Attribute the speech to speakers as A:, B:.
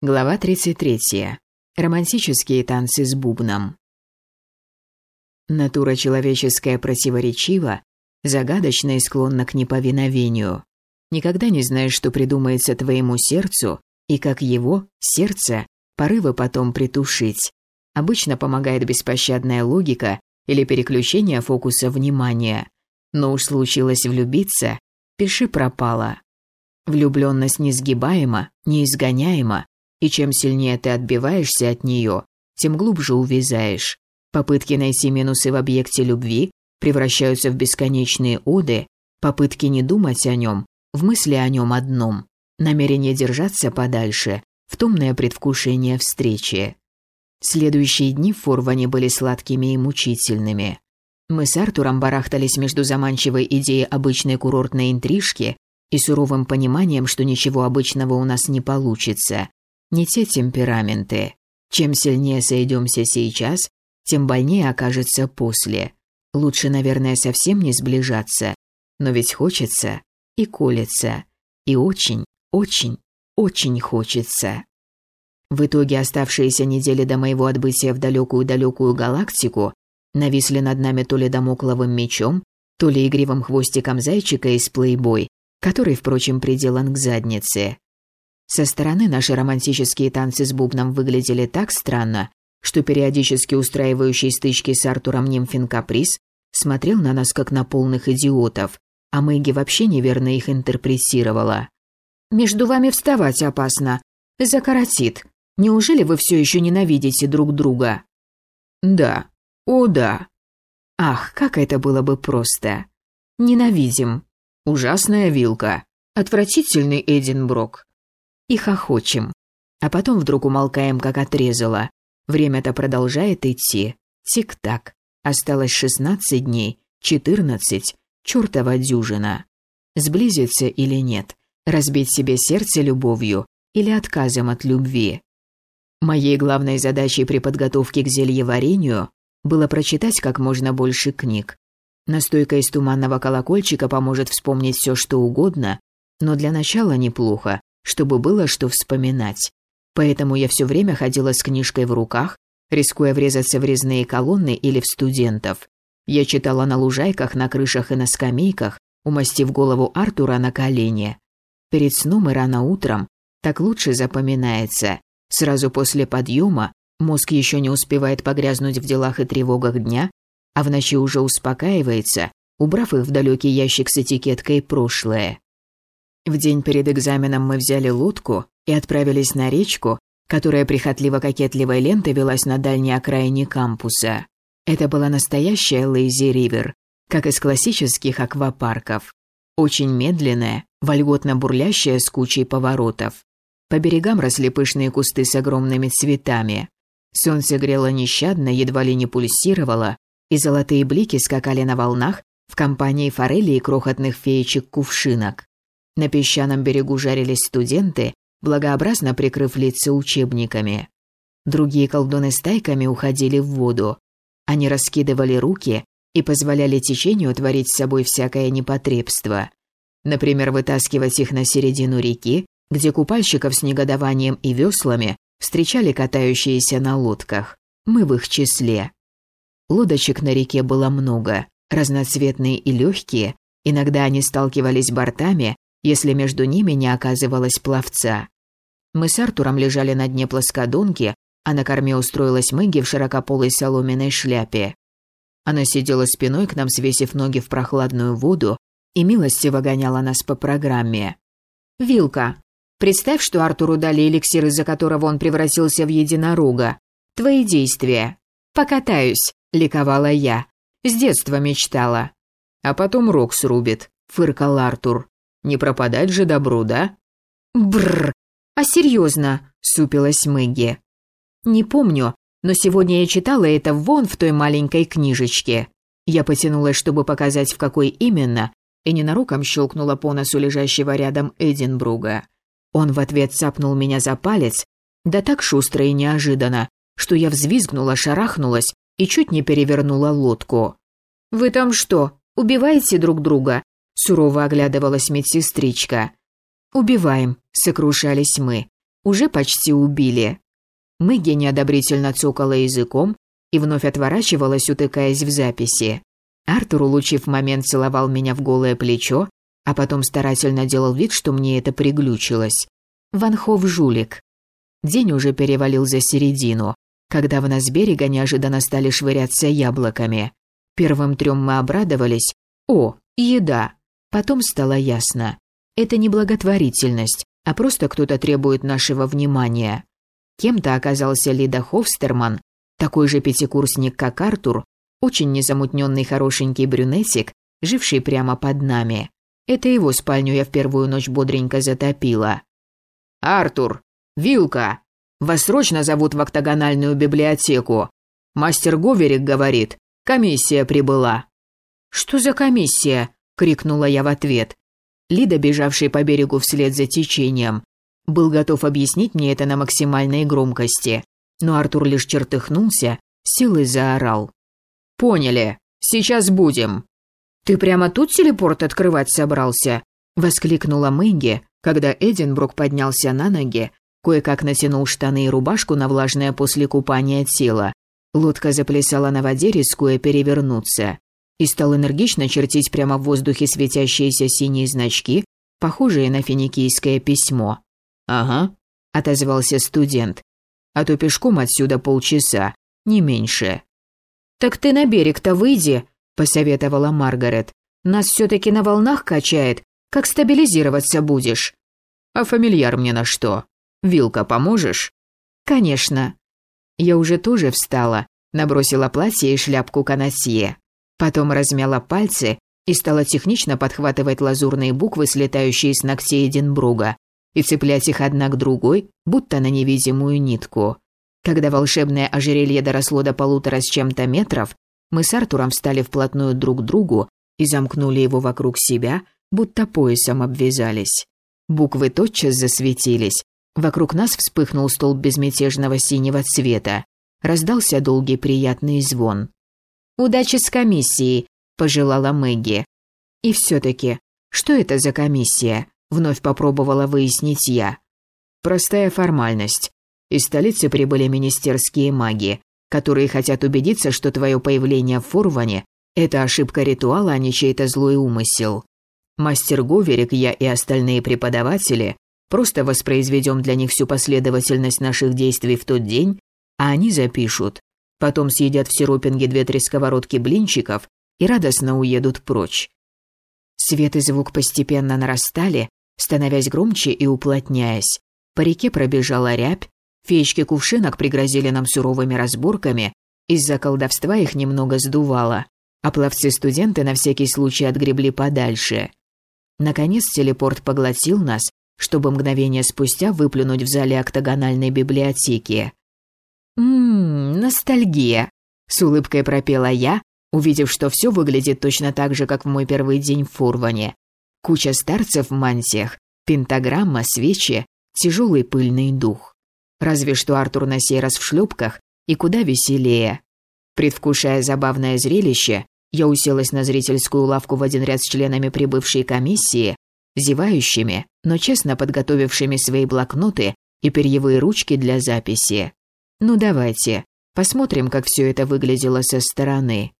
A: Глава 33. Романтические танцы с бубном. Натура человеческая противоречива, загадочна и склонна к неповиновению. Никогда не знаешь, что придумается твоему сердцу, и как его, сердце, порывы потом притушить. Обычно помогает беспощадная логика или переключение фокуса внимания. Но уж случилось влюбиться, пиши пропало. Влюбленность несгибаема, неизгоняема, и чем сильнее ты отбиваешься от нее, тем глубже увязаешь. Попытки найти минусы в объекте любви превращаются в бесконечные оды, попытки не думать о нем, в мысли о нем одном, намерение держаться подальше, в томное предвкушение встречи. Следующие дни в Форване были сладкими и мучительными. Мы с Артуром барахтались между заманчивой идеей обычной курортной интрижки и суровым пониманием, что ничего обычного у нас не получится, не те темпераменты. Чем сильнее сойдемся сейчас, тем больнее окажется после. Лучше, наверное, совсем не сближаться. Но ведь хочется и колется. И очень, очень, очень хочется. В итоге оставшиеся недели до моего отбытия в далекую-далекую галактику нависли над нами то ли домокловым мечом, то ли игривым хвостиком зайчика из плейбой, который, впрочем, приделан к заднице. Со стороны наши романтические танцы с бубном выглядели так странно, что периодически устраивающий стычки с Артуром Нимфин Каприз смотрел на нас как на полных идиотов, а Мэгги вообще неверно их интерпретировала. «Между вами вставать опасно. Закоротит. Неужели вы все еще ненавидите друг друга?» «Да. О, да. Ах, как это было бы просто. Ненавидим. Ужасная вилка. Отвратительный Эдинброк и хохочем. А потом вдруг умолкаем, как отрезало. Время-то продолжает идти. Тик-так. Осталось шестнадцать дней, четырнадцать, чертова дюжина. Сблизиться или нет? Разбить себе сердце любовью или отказом от любви? Моей главной задачей при подготовке к зельеварению было прочитать как можно больше книг. Настойка из туманного колокольчика поможет вспомнить все, что угодно, но для начала неплохо чтобы было что вспоминать. Поэтому я все время ходила с книжкой в руках, рискуя врезаться в резные колонны или в студентов. Я читала на лужайках, на крышах и на скамейках, умастив голову Артура на колени. Перед сном и рано утром так лучше запоминается. Сразу после подъема мозг еще не успевает погрязнуть в делах и тревогах дня, а в ночи уже успокаивается, убрав их в далекий ящик с этикеткой «прошлое». В день перед экзаменом мы взяли лодку и отправились на речку, которая прихотливо-кокетливой лентой велась на дальней окраине кампуса. Это была настоящая лейзи-ривер, как из классических аквапарков. Очень медленная, вольготно бурлящая с кучей поворотов. По берегам росли пышные кусты с огромными цветами. Солнце грело нещадно, едва ли не пульсировало, и золотые блики скакали на волнах в компании форели и крохотных феечек-кувшинок. На песчаном берегу жарились студенты, благообразно прикрыв лица учебниками. Другие колдуны стайками уходили в воду. Они раскидывали руки и позволяли течению творить с собой всякое непотребство. Например, вытаскивать их на середину реки, где купальщиков с негодованием и веслами встречали катающиеся на лодках. Мы в их числе. Лодочек на реке было много, разноцветные и легкие, иногда они сталкивались бортами, если между ними не оказывалось пловца. Мы с Артуром лежали на дне плоскодонки, а на корме устроилась Мэгги в широкополой соломенной шляпе. Она сидела спиной к нам, свесив ноги в прохладную воду, и милостиво гоняла нас по программе. «Вилка, представь, что Артуру дали эликсир, из-за которого он превратился в единорога. Твои действия. Покатаюсь», — ликовала я. С детства мечтала. «А потом рог срубит», — фыркал Артур. Не пропадать же добру, да?» «Бррр! А серьезно?» – супилась Мэгги. «Не помню, но сегодня я читала это вон в той маленькой книжечке». Я потянулась, чтобы показать, в какой именно, и ненароком щелкнула по носу лежащего рядом Эдинбруга. Он в ответ цапнул меня за палец, да так шустро и неожиданно, что я взвизгнула, шарахнулась и чуть не перевернула лодку. «Вы там что, убиваете друг друга?» Сурово оглядывалась медсестричка. «Убиваем», — сокрушались мы. Уже почти убили». Мэгги неодобрительно цокала языком и вновь отворачивалась, утыкаясь в записи. Артур, улучив момент, целовал меня в голое плечо, а потом старательно делал вид, что мне это приглючилось. Ванхов жулик. День уже перевалил за середину, когда в нас берега неожиданно стали швыряться яблоками. Первым трем мы обрадовались. О, еда. Потом стало ясно. Это не благотворительность, а просто кто-то требует нашего внимания. Кем-то оказался Лида Хофстерман, такой же пятикурсник, как Артур, очень незамутненный хорошенький брюнетик, живший прямо под нами. Это его спальню я в первую ночь бодренько затопила. «Артур! Вилка! Вас срочно зовут в октагональную библиотеку. Мастер Говерик говорит, комиссия прибыла». «Что за комиссия?» – крикнула я в ответ. Лида, бежавший по берегу вслед за течением, был готов объяснить мне это на максимальной громкости, но Артур лишь чертыхнулся, и заорал. «Поняли. Сейчас будем». «Ты прямо тут телепорт открывать собрался?» – воскликнула Мэнги, когда Эдинбрук поднялся на ноги, кое-как натянул штаны и рубашку на влажное после купания тело. Лодка заплясала на воде, рискуя перевернуться, и стал энергично чертить прямо в воздухе светящиеся синие значки, похожие на финикийское письмо. «Ага», – отозвался студент. «А то пешком отсюда полчаса, не меньше». «Так ты на берег-то выйди», – посоветовала Маргарет. «Нас все-таки на волнах качает. Как стабилизироваться будешь?» «А фамильяр мне на что? Вилка, поможешь?» «Конечно». Я уже тоже встала, набросила платье и шляпку канатье. Потом размяла пальцы и стала технично подхватывать лазурные буквы, слетающие с ногтей Эдинбруга, и цеплять их одна к другой, будто на невидимую нитку. Когда волшебное ожерелье доросло до полутора с чем-то метров, мы с Артуром встали вплотную друг к другу и замкнули его вокруг себя, будто поясом обвязались. Буквы тотчас засветились. Вокруг нас вспыхнул столб безмятежного синего цвета. Раздался долгий приятный звон. «Удачи с комиссией», – пожелала Мэгги. «И все-таки, что это за комиссия?» – вновь попробовала выяснить я. «Простая формальность. Из столицы прибыли министерские маги, которые хотят убедиться, что твое появление в Фурване – это ошибка ритуала, а не чей-то злой умысел. Мастер Говерик, я и остальные преподаватели просто воспроизведем для них всю последовательность наших действий в тот день, а они запишут. Потом съедят в сиропинге две-три сковородки блинчиков и радостно уедут прочь. Свет и звук постепенно нарастали, становясь громче и уплотняясь. По реке пробежала рябь, Феечки кувшинок пригрозили нам суровыми разборками, из-за колдовства их немного сдувало, а пловцы-студенты на всякий случай отгребли подальше. Наконец телепорт поглотил нас, чтобы мгновение спустя выплюнуть в зале октагональной библиотеки. «Ммм, ностальгия», — с улыбкой пропела я, увидев, что все выглядит точно так же, как в мой первый день в Фурване. Куча старцев в мантиях, пентаграмма, свечи, тяжелый пыльный дух. Разве что Артур на сей раз в шлюпках и куда веселее. Предвкушая забавное зрелище, я уселась на зрительскую лавку в один ряд с членами прибывшей комиссии, зевающими, но честно подготовившими свои блокноты и перьевые ручки для записи. Ну давайте, посмотрим, как все это выглядело со стороны.